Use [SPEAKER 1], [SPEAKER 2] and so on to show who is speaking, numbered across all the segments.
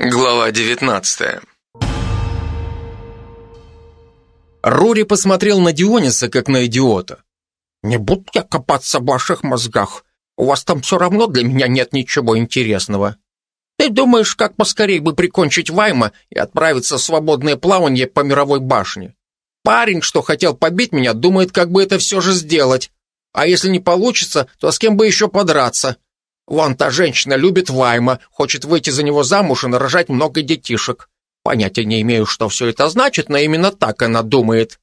[SPEAKER 1] Глава 19
[SPEAKER 2] Рури посмотрел на Диониса, как на идиота.
[SPEAKER 3] «Не буду я копаться в ваших мозгах. У вас там все равно для меня нет ничего интересного. Ты думаешь, как поскорее бы прикончить Вайма и отправиться в свободное плавание по мировой башне? Парень, что хотел побить меня, думает, как бы это все же сделать. А если не получится, то с кем бы еще подраться? Вон та женщина любит Вайма, хочет выйти за него замуж и нарожать много детишек. Понятия не имею, что все это значит, но именно так она думает.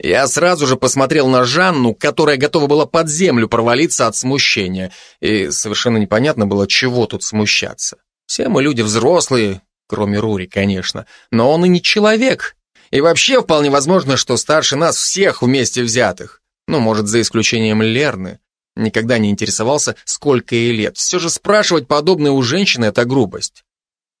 [SPEAKER 2] Я сразу же посмотрел на Жанну, которая готова была под землю провалиться от смущения, и совершенно непонятно было, чего тут смущаться. Все мы люди взрослые, кроме Рури, конечно, но он и не человек. И вообще вполне возможно, что старше нас всех вместе взятых. Ну, может, за исключением Лерны. Никогда не интересовался, сколько ей лет. Все же спрашивать подобное у женщины – это грубость.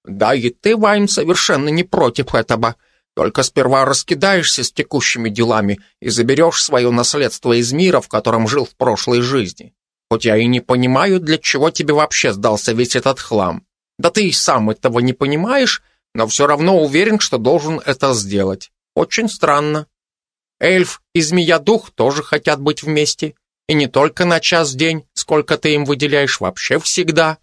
[SPEAKER 3] Да и ты, Вайм, совершенно не против этого. Только сперва раскидаешься с текущими делами и заберешь свое наследство из мира, в котором жил в прошлой жизни. Хоть я и не понимаю, для чего тебе вообще сдался весь этот хлам. Да ты и сам этого не понимаешь, но все равно уверен, что должен это сделать. Очень странно. Эльф и Змея-Дух тоже хотят быть вместе. И не только на час в день, сколько ты им выделяешь, вообще всегда.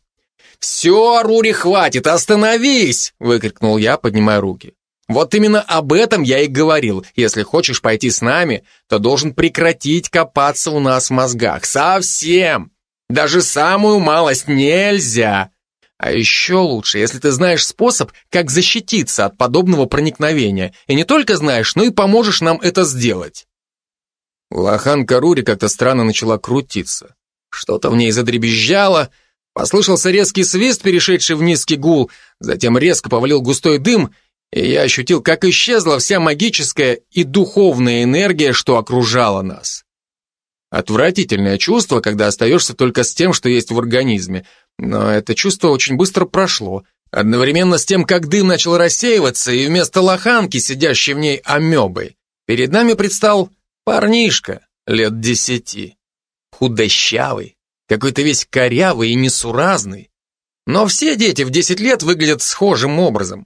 [SPEAKER 2] «Все, Рури, хватит, остановись!» — выкрикнул я, поднимая руки. «Вот именно об этом я и говорил. Если хочешь пойти с нами, то должен прекратить копаться у нас в мозгах. Совсем! Даже самую малость нельзя!» А еще лучше, если ты знаешь способ, как защититься от подобного проникновения, и не только знаешь, но и поможешь нам это сделать. Лохан Карури как-то странно начала крутиться. Что-то в ней задребезжало, послышался резкий свист, перешедший в низкий гул, затем резко повалил густой дым, и я ощутил, как исчезла вся магическая и духовная энергия, что окружала нас. Отвратительное чувство, когда остаешься только с тем, что есть в организме, но это чувство очень быстро прошло, одновременно с тем, как дым начал рассеиваться, и вместо лоханки, сидящей в ней амебой, перед нами предстал Парнишка, лет десяти. Худощавый, какой-то весь корявый и несуразный. Но все дети в десять лет выглядят схожим образом.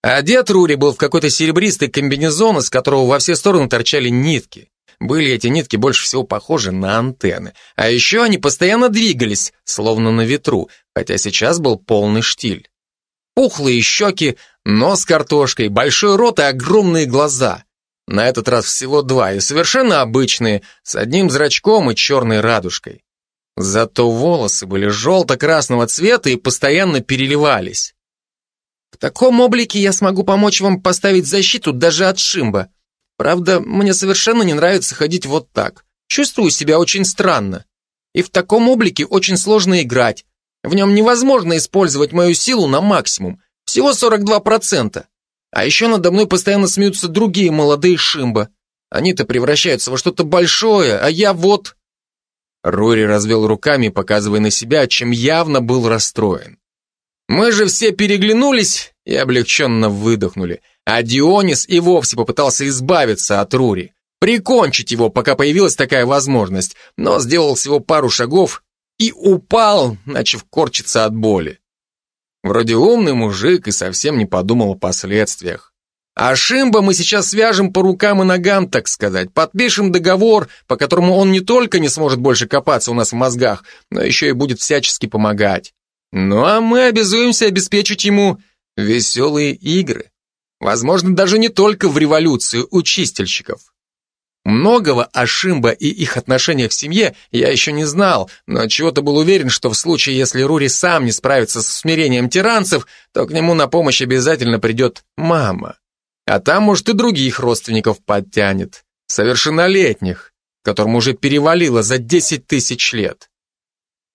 [SPEAKER 2] Одет Рури был в какой-то серебристый комбинезон, из которого во все стороны торчали нитки. Были эти нитки больше всего похожи на антенны. А еще они постоянно двигались, словно на ветру, хотя сейчас был полный штиль. Пухлые щеки, нос картошкой, большой рот и огромные глаза. На этот раз всего два, и совершенно обычные, с одним зрачком и черной радужкой. Зато волосы были желто-красного цвета и постоянно переливались. В таком облике я смогу помочь вам поставить защиту даже от Шимба. Правда, мне совершенно не нравится ходить вот так. Чувствую себя очень странно. И в таком облике очень сложно играть. В нем невозможно использовать мою силу на максимум. Всего 42%. А еще надо мной постоянно смеются другие молодые шимба. Они-то превращаются во что-то большое, а я вот...» Рори развел руками, показывая на себя, чем явно был расстроен. Мы же все переглянулись и облегченно выдохнули, а Дионис и вовсе попытался избавиться от Рури, прикончить его, пока появилась такая возможность, но сделал всего пару шагов и упал, начав корчиться от боли. Вроде умный мужик и совсем не подумал о последствиях. А Шимба мы сейчас свяжем по рукам и ногам, так сказать, подпишем договор, по которому он не только не сможет больше копаться у нас в мозгах, но еще и будет всячески помогать. Ну а мы обязуемся обеспечить ему веселые игры. Возможно, даже не только в революцию у чистильщиков. Многого о Шимба и их отношениях в семье я еще не знал, но чего-то был уверен, что в случае, если Рури сам не справится с смирением тиранцев, то к нему на помощь обязательно придет мама. А там, может, и других родственников подтянет, совершеннолетних, которым уже перевалило за 10 тысяч лет.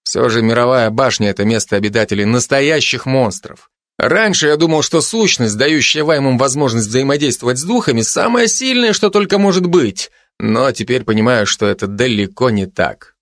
[SPEAKER 2] Все же мировая башня — это место обитателей настоящих монстров. Раньше я думал, что сущность, дающая Ваймам возможность взаимодействовать с духами, самое сильное, что только может быть — но теперь понимаю, что это далеко не так.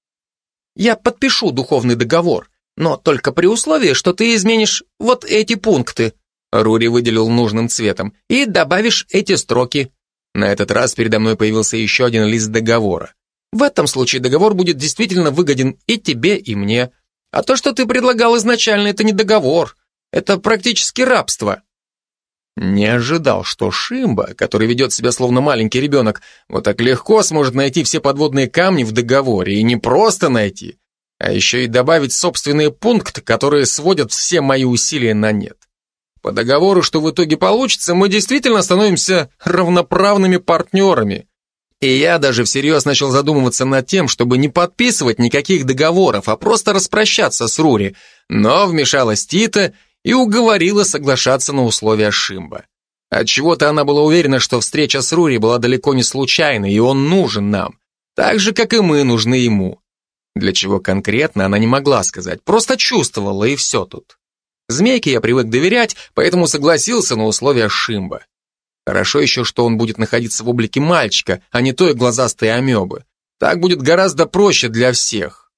[SPEAKER 3] Я подпишу духовный договор, но только при условии, что ты изменишь вот эти пункты.
[SPEAKER 2] Рури выделил нужным цветом.
[SPEAKER 3] И добавишь эти строки.
[SPEAKER 2] На этот раз передо мной появился еще один лист договора.
[SPEAKER 3] В этом случае договор будет действительно выгоден и тебе, и мне. А то, что ты предлагал изначально, это не договор.
[SPEAKER 2] Это практически рабство. Не ожидал, что Шимба, который ведет себя словно маленький ребенок, вот так легко сможет найти все подводные камни в договоре, и не просто найти, а еще и добавить собственные пункты, которые сводят все мои усилия на нет. По договору, что в итоге получится, мы действительно становимся равноправными партнерами. И я даже всерьез начал задумываться над тем, чтобы не подписывать никаких договоров, а просто распрощаться с Рури. Но вмешалась Тита и уговорила соглашаться на условия Шимба. Отчего-то она была уверена, что встреча с Рури была далеко не случайной, и он нужен нам, так же, как и мы нужны ему. Для чего конкретно она не могла сказать, просто чувствовала, и все тут. Змейке я привык доверять, поэтому согласился на условия Шимба. Хорошо еще, что он будет находиться в облике мальчика, а не той глазастой амебы. Так будет гораздо проще для всех.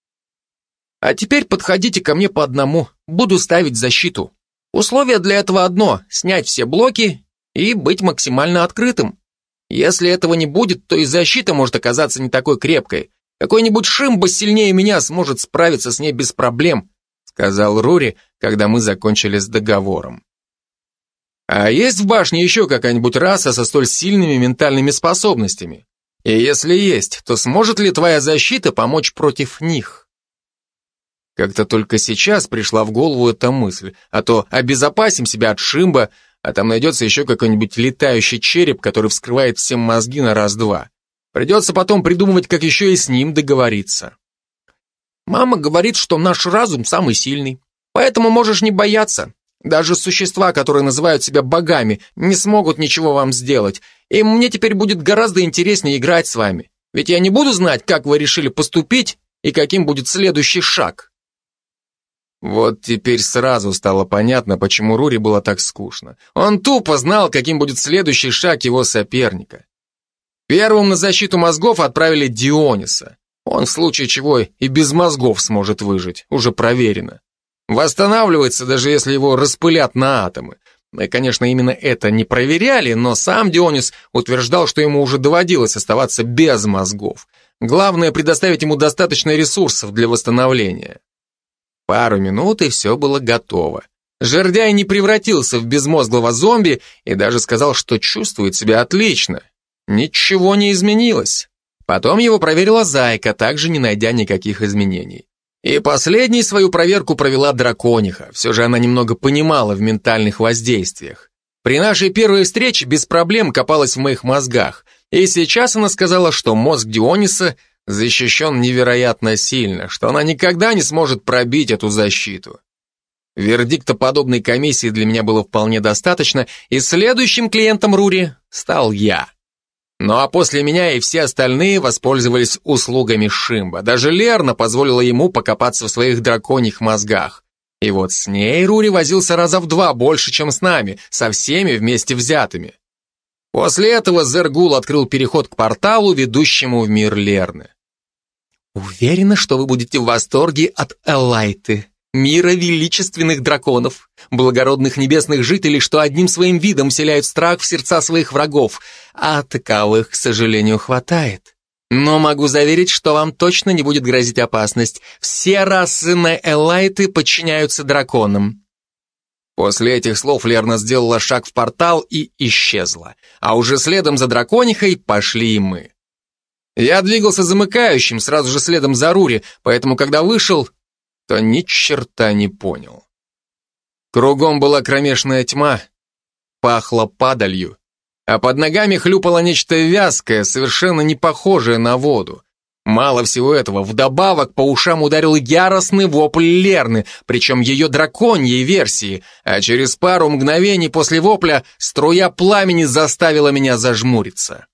[SPEAKER 2] А теперь подходите ко мне по одному, буду ставить защиту. Условие для этого одно – снять все блоки и быть максимально открытым. Если этого не будет, то и защита может оказаться не такой крепкой. Какой-нибудь Шимба сильнее меня сможет справиться с ней без проблем, сказал Рури, когда мы закончили с договором. А есть в башне еще какая-нибудь раса со столь сильными ментальными способностями? И если есть, то сможет ли твоя защита помочь против них? Как-то только сейчас пришла в голову эта мысль, а то обезопасим себя от Шимба, а там найдется еще какой-нибудь летающий череп, который вскрывает всем мозги на раз-два. Придется потом придумывать, как еще и с ним договориться. Мама говорит, что наш разум самый сильный, поэтому можешь не бояться. Даже существа, которые называют себя богами, не смогут ничего вам сделать, и мне теперь будет гораздо интереснее играть с вами. Ведь я не буду знать, как вы решили поступить и каким будет следующий шаг. Вот теперь сразу стало понятно, почему Рури было так скучно. Он тупо знал, каким будет следующий шаг его соперника. Первым на защиту мозгов отправили Диониса. Он в случае чего и без мозгов сможет выжить, уже проверено. Восстанавливается, даже если его распылят на атомы. Мы, конечно, именно это не проверяли, но сам Дионис утверждал, что ему уже доводилось оставаться без мозгов. Главное предоставить ему достаточно ресурсов для восстановления. Пару минут, и все было готово. Жердяй не превратился в безмозглого зомби и даже сказал, что чувствует себя отлично. Ничего не изменилось. Потом его проверила Зайка, также не найдя никаких изменений. И последней свою проверку провела дракониха. Все же она немного понимала в ментальных воздействиях. При нашей первой встрече без проблем копалась в моих мозгах. И сейчас она сказала, что мозг Диониса защищен невероятно сильно, что она никогда не сможет пробить эту защиту. Вердикта подобной комиссии для меня было вполне достаточно, и следующим клиентом Рури стал я. Ну а после меня и все остальные воспользовались услугами Шимба. Даже Лерна позволила ему покопаться в своих драконьих мозгах. И вот с ней Рури возился раза в два больше, чем с нами, со всеми вместе взятыми. После этого Зергул открыл переход к порталу, ведущему в мир Лерны. Уверена, что вы будете в восторге от Элайты, мира величественных драконов, благородных небесных жителей, что одним своим видом вселяют страх в сердца своих врагов, а таковых, к сожалению, хватает. Но могу заверить, что вам точно не будет грозить опасность. Все расы на Элайты подчиняются драконам. После этих слов Лерна сделала шаг в портал и исчезла. А уже следом за драконихой пошли и мы. Я двигался замыкающим, сразу же следом за Рури, поэтому, когда вышел, то ни черта не понял. Кругом была кромешная тьма, пахло падалью, а под ногами хлюпало нечто вязкое, совершенно не похожее на воду. Мало всего этого, вдобавок по ушам ударил яростный вопль Лерны, причем ее драконьей версии, а через пару мгновений после вопля струя пламени заставила меня зажмуриться.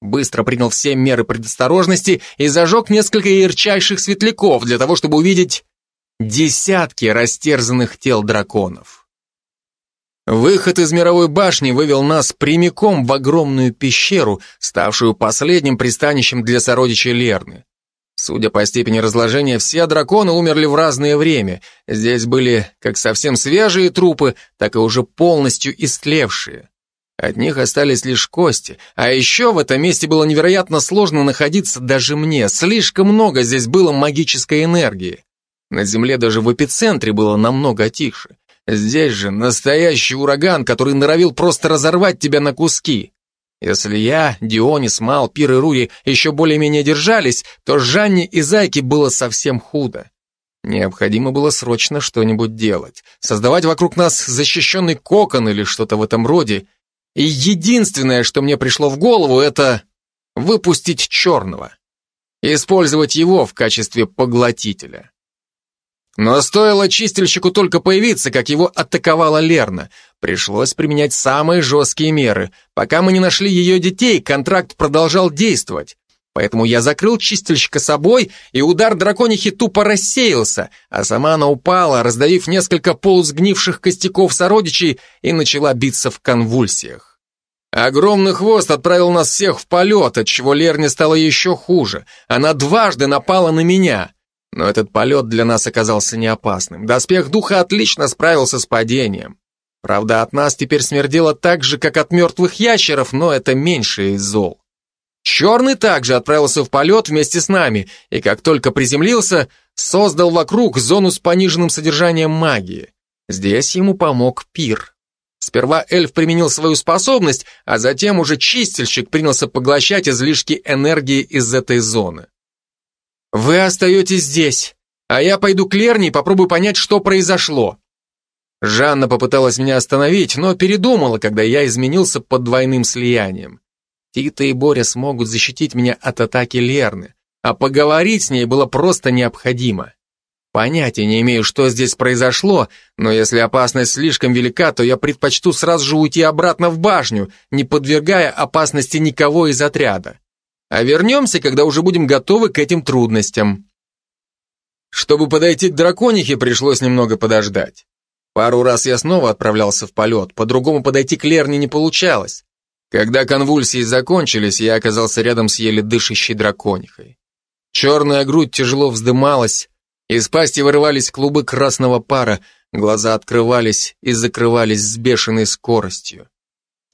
[SPEAKER 2] Быстро принял все меры предосторожности и зажег несколько ярчайших светляков для того, чтобы увидеть десятки растерзанных тел драконов. Выход из мировой башни вывел нас прямиком в огромную пещеру, ставшую последним пристанищем для сородичей Лерны. Судя по степени разложения, все драконы умерли в разное время. Здесь были как совсем свежие трупы, так и уже полностью истлевшие. От них остались лишь кости, а еще в этом месте было невероятно сложно находиться даже мне, слишком много здесь было магической энергии. На земле даже в эпицентре было намного тише. Здесь же настоящий ураган, который норовил просто разорвать тебя на куски. Если я, Дионис, Мал, Пир и Рури еще более-менее держались, то Жанне и Зайке было совсем худо. Необходимо было срочно что-нибудь делать. Создавать вокруг нас защищенный кокон или что-то в этом роде. И единственное, что мне пришло в голову, это выпустить черного. Использовать его в качестве поглотителя. Но стоило чистильщику только появиться, как его атаковала Лерна. Пришлось применять самые жесткие меры. Пока мы не нашли ее детей, контракт продолжал действовать. Поэтому я закрыл чистильщика собой, и удар драконихи тупо рассеялся, а сама она упала, раздавив несколько полусгнивших костяков сородичей и начала биться в конвульсиях. Огромный хвост отправил нас всех в полет, отчего Лерне стало еще хуже. Она дважды напала на меня. Но этот полет для нас оказался не опасным. Доспех духа отлично справился с падением. Правда, от нас теперь смердело так же, как от мертвых ящеров, но это меньшее из зол. Черный также отправился в полет вместе с нами, и как только приземлился, создал вокруг зону с пониженным содержанием магии. Здесь ему помог пир. Сперва эльф применил свою способность, а затем уже чистильщик принялся поглощать излишки энергии из этой зоны. «Вы остаетесь здесь, а я пойду к Лерне и попробую понять, что произошло». Жанна попыталась меня остановить, но передумала, когда я изменился под двойным слиянием. Тита и Боря смогут защитить меня от атаки Лерны, а поговорить с ней было просто необходимо. Понятия не имею, что здесь произошло, но если опасность слишком велика, то я предпочту сразу же уйти обратно в башню, не подвергая опасности никого из отряда. А вернемся, когда уже будем готовы к этим трудностям. Чтобы подойти к драконихе, пришлось немного подождать. Пару раз я снова отправлялся в полет, по-другому подойти к Лерне не получалось. Когда конвульсии закончились, я оказался рядом с еле дышащей драконихой. Черная грудь тяжело вздымалась, из пасти вырывались клубы красного пара, глаза открывались и закрывались с бешеной скоростью.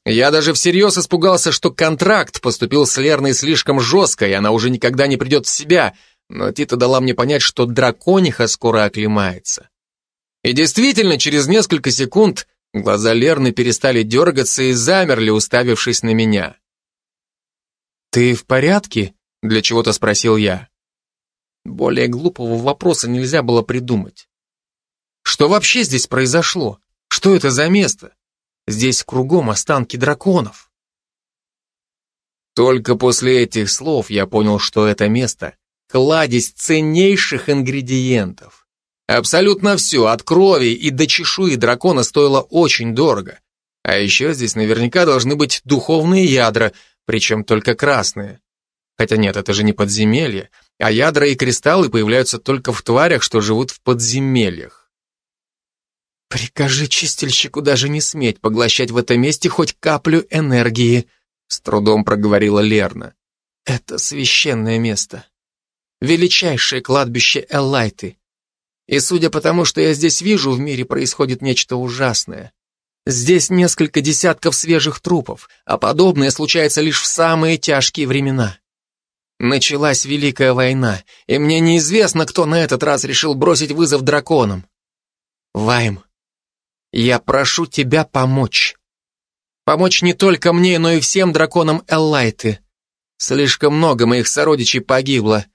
[SPEAKER 2] Я даже всерьез испугался, что контракт поступил с Лерной слишком жестко, и она уже никогда не придет в себя, но Тита дала мне понять, что дракониха скоро оклемается. И действительно, через несколько секунд глаза Лерны перестали дергаться и замерли, уставившись на меня. «Ты в порядке?» — для чего-то спросил я. Более глупого вопроса нельзя было придумать. Что вообще здесь произошло? Что это за место? Здесь кругом останки драконов. Только после этих слов я понял, что это место — кладезь ценнейших ингредиентов. Абсолютно все, от крови и до чешуи дракона стоило очень дорого. А еще здесь наверняка должны быть духовные ядра, причем только красные. Хотя нет, это же не подземелье, а ядра и кристаллы появляются только в тварях, что живут в подземельях. «Прикажи чистильщику даже не сметь поглощать в этом месте хоть каплю энергии», с трудом проговорила Лерна. «Это священное место. Величайшее кладбище Эллайты. И судя по тому, что я здесь вижу, в мире происходит нечто ужасное. Здесь несколько десятков свежих трупов, а подобное случается лишь в самые тяжкие времена. Началась Великая война, и мне неизвестно, кто на этот раз решил бросить вызов драконам. Вайм, я прошу тебя помочь. Помочь не только мне, но и всем драконам Эллайты. Слишком много моих сородичей погибло.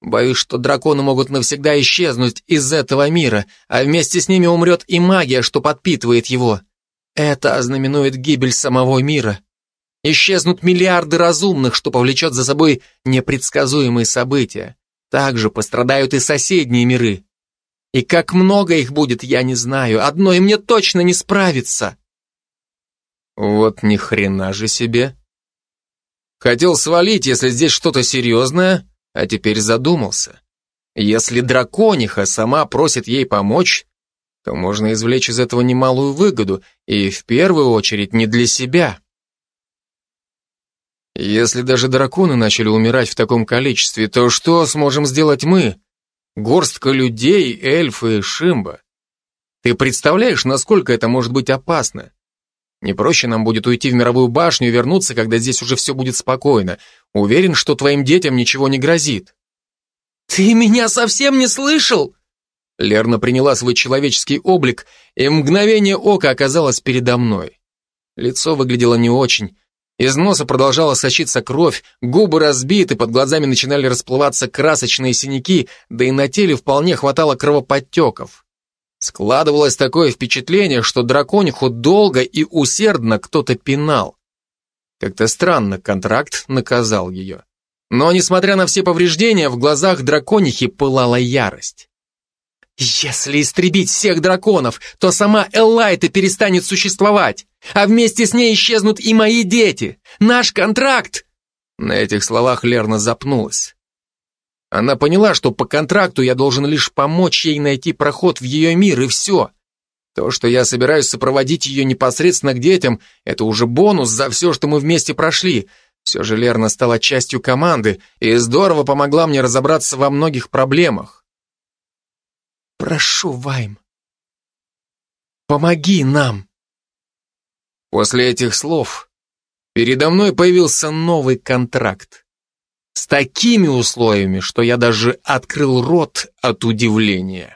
[SPEAKER 2] Боюсь, что драконы могут навсегда исчезнуть из этого мира, а вместе с ними умрет и магия, что подпитывает его. Это ознаменует гибель самого мира. Исчезнут миллиарды разумных, что повлечет за собой непредсказуемые события. Также пострадают и соседние миры. И как много их будет, я не знаю. Одной мне точно не справиться. Вот ни хрена же себе. Хотел свалить, если здесь что-то серьезное, а теперь задумался. Если дракониха сама просит ей помочь, то можно извлечь из этого немалую выгоду, и в первую очередь не для себя. Если даже драконы начали умирать в таком количестве, то что сможем сделать мы? Горстка людей, эльфы, шимба. Ты представляешь, насколько это может быть опасно? Не проще нам будет уйти в мировую башню и вернуться, когда здесь уже все будет спокойно. Уверен, что твоим детям ничего не грозит. Ты меня совсем не слышал? Лерна приняла свой человеческий облик, и мгновение ока оказалось передо мной. Лицо выглядело не очень. Из носа продолжала сочиться кровь, губы разбиты, под глазами начинали расплываться красочные синяки, да и на теле вполне хватало кровоподтеков. Складывалось такое впечатление, что дракониху долго и усердно кто-то пинал. Как-то странно контракт наказал ее. Но, несмотря на все повреждения, в глазах драконихи пылала ярость. «Если истребить всех драконов, то сама Эллайта перестанет существовать, а вместе с ней исчезнут и мои дети. Наш контракт!» На этих словах Лерна запнулась. Она поняла, что по контракту я должен лишь помочь ей найти проход в ее мир, и все. То, что я собираюсь сопроводить ее непосредственно к детям, это уже бонус за все, что мы вместе прошли. Все же Лерна стала частью команды и здорово помогла мне разобраться во многих проблемах. Прошу, Вайм, помоги нам. После этих слов передо мной появился новый контракт. С такими условиями, что я даже открыл рот от удивления.